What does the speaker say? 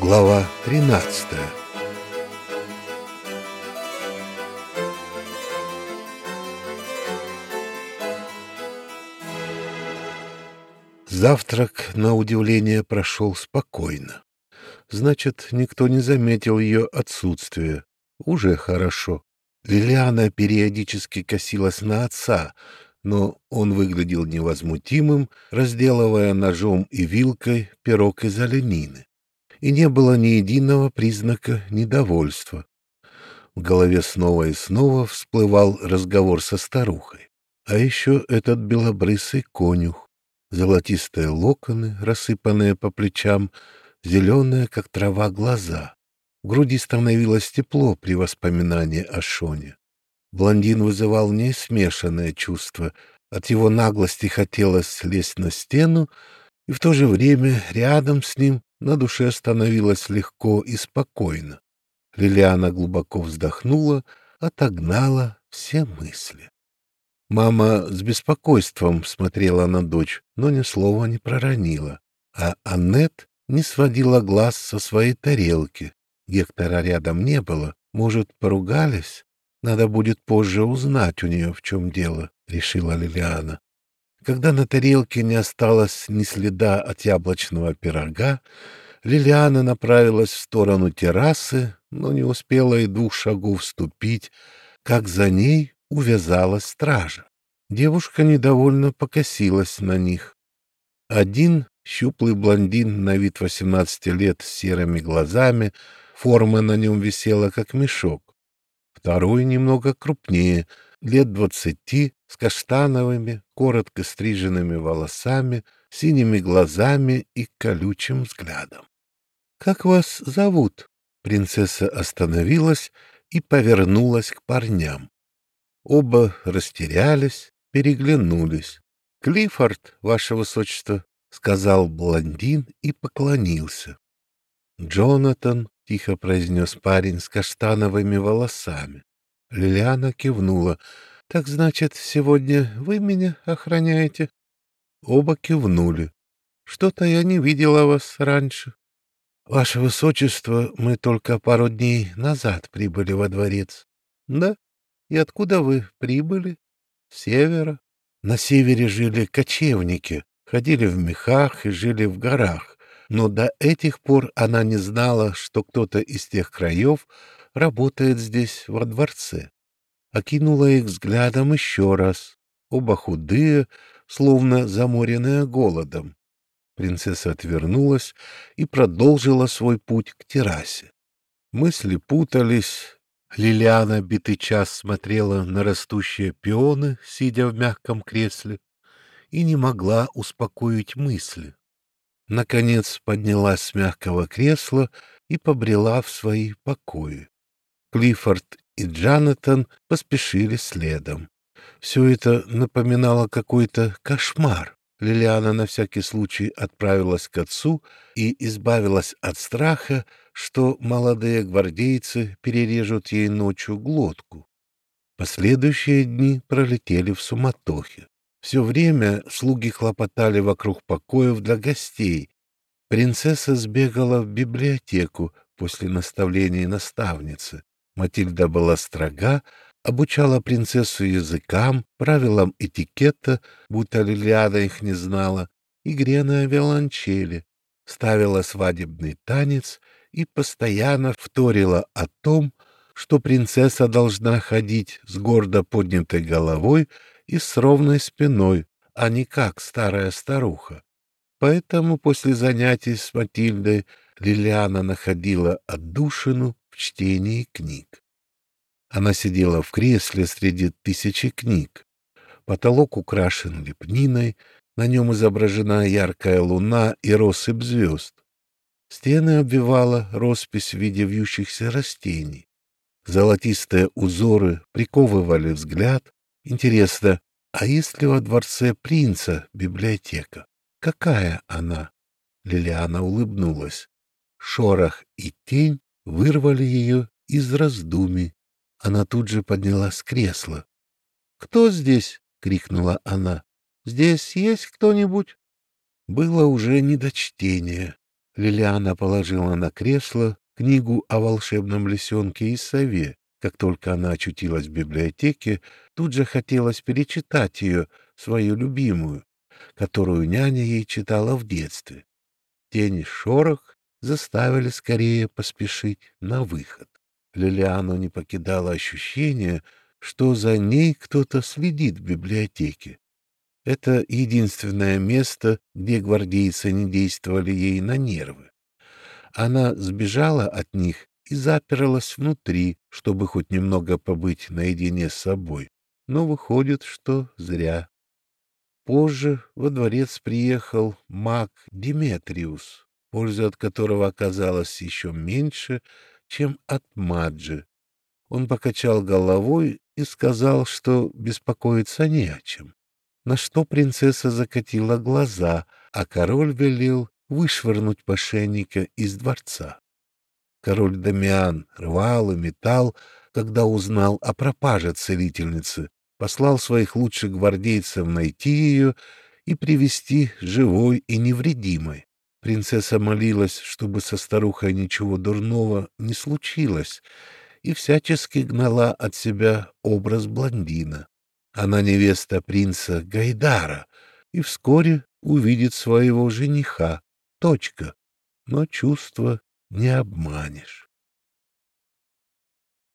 Глава 13 Завтрак, на удивление, прошел спокойно. Значит, никто не заметил ее отсутствие. Уже хорошо. Лилиана периодически косилась на отца, но он выглядел невозмутимым, разделывая ножом и вилкой пирог из оленины. И не было ни единого признака недовольства. В голове снова и снова всплывал разговор со старухой. А еще этот белобрысый конюх, золотистые локоны, рассыпанные по плечам, зеленые, как трава, глаза. В груди становилось тепло при воспоминании о Шоне. Блондин вызывал не смешанное чувство. От его наглости хотелось слезть на стену, и в то же время рядом с ним на душе становилось легко и спокойно. Лилиана глубоко вздохнула, отогнала все мысли. Мама с беспокойством смотрела на дочь, но ни слова не проронила, а Аннет не сводила глаз со своей тарелки. Гектора рядом не было, может, поругались? Надо будет позже узнать у нее, в чем дело, — решила Лилиана. Когда на тарелке не осталось ни следа от яблочного пирога, Лилиана направилась в сторону террасы, но не успела и двух шагов вступить, как за ней увязалась стража. Девушка недовольно покосилась на них. Один щуплый блондин на вид восемнадцати лет с серыми глазами, форма на нем висела как мешок второй немного крупнее, лет двадцати, с каштановыми, коротко стриженными волосами, синими глазами и колючим взглядом. — Как вас зовут? Принцесса остановилась и повернулась к парням. Оба растерялись, переглянулись. — Клиффорд, ваше высочество, — сказал блондин и поклонился. Джонатан — тихо произнес парень с каштановыми волосами. Лилиана кивнула. — Так значит, сегодня вы меня охраняете? Оба кивнули. — Что-то я не видела вас раньше. — Ваше Высочество, мы только пару дней назад прибыли во дворец. — Да? И откуда вы прибыли? — С севера. На севере жили кочевники, ходили в мехах и жили в горах но до этих пор она не знала, что кто-то из тех краев работает здесь, во дворце. Окинула их взглядом еще раз. Оба худые, словно заморенные голодом. Принцесса отвернулась и продолжила свой путь к террасе. Мысли путались. Лилиана битый час смотрела на растущие пионы, сидя в мягком кресле, и не могла успокоить мысли наконец поднялась с мягкого кресла и побрела в свои покои. Клиффорд и Джанатан поспешили следом. Все это напоминало какой-то кошмар. Лилиана на всякий случай отправилась к отцу и избавилась от страха, что молодые гвардейцы перережут ей ночью глотку. Последующие дни пролетели в суматохе. Все время слуги хлопотали вокруг покоев для гостей. Принцесса сбегала в библиотеку после наставления наставницы. Матильда была строга, обучала принцессу языкам, правилам этикета, будто Лилиада их не знала, игре на виолончели, ставила свадебный танец и постоянно вторила о том, что принцесса должна ходить с гордо поднятой головой и с ровной спиной, а не как старая старуха. Поэтому после занятий с Матильдой Лилиана находила отдушину в чтении книг. Она сидела в кресле среди тысячи книг. Потолок украшен лепниной, на нем изображена яркая луна и россыпь звезд. Стены обвивала роспись в виде вьющихся растений. Золотистые узоры приковывали взгляд, Интересно, а есть ли во дворце принца библиотека? Какая она? Лилиана улыбнулась. Шорох и тень вырвали ее из раздумий. Она тут же поднялась с кресла. «Кто здесь?» — крикнула она. «Здесь есть кто-нибудь?» Было уже не до чтения. Лилиана положила на кресло книгу о волшебном лисенке и сове. Как только она очутилась в библиотеке, тут же хотелось перечитать ее, свою любимую, которую няня ей читала в детстве. Тень шорох заставили скорее поспешить на выход. Лилиану не покидало ощущение, что за ней кто-то следит в библиотеке. Это единственное место, где гвардейцы не действовали ей на нервы. Она сбежала от них и заперлась внутри, чтобы хоть немного побыть наедине с собой. Но выходит, что зря. Позже во дворец приехал маг Диметриус, польза от которого оказалась еще меньше, чем от Маджи. Он покачал головой и сказал, что беспокоиться не о чем на что принцесса закатила глаза, а король велел вышвырнуть мошенника из дворца. Король Дамиан рвал и метал, когда узнал о пропаже целительницы, послал своих лучших гвардейцев найти ее и привести живой и невредимой. Принцесса молилась, чтобы со старухой ничего дурного не случилось, и всячески гнала от себя образ блондина. Она невеста принца Гайдара и вскоре увидит своего жениха. Точка. Но чувства не обманешь.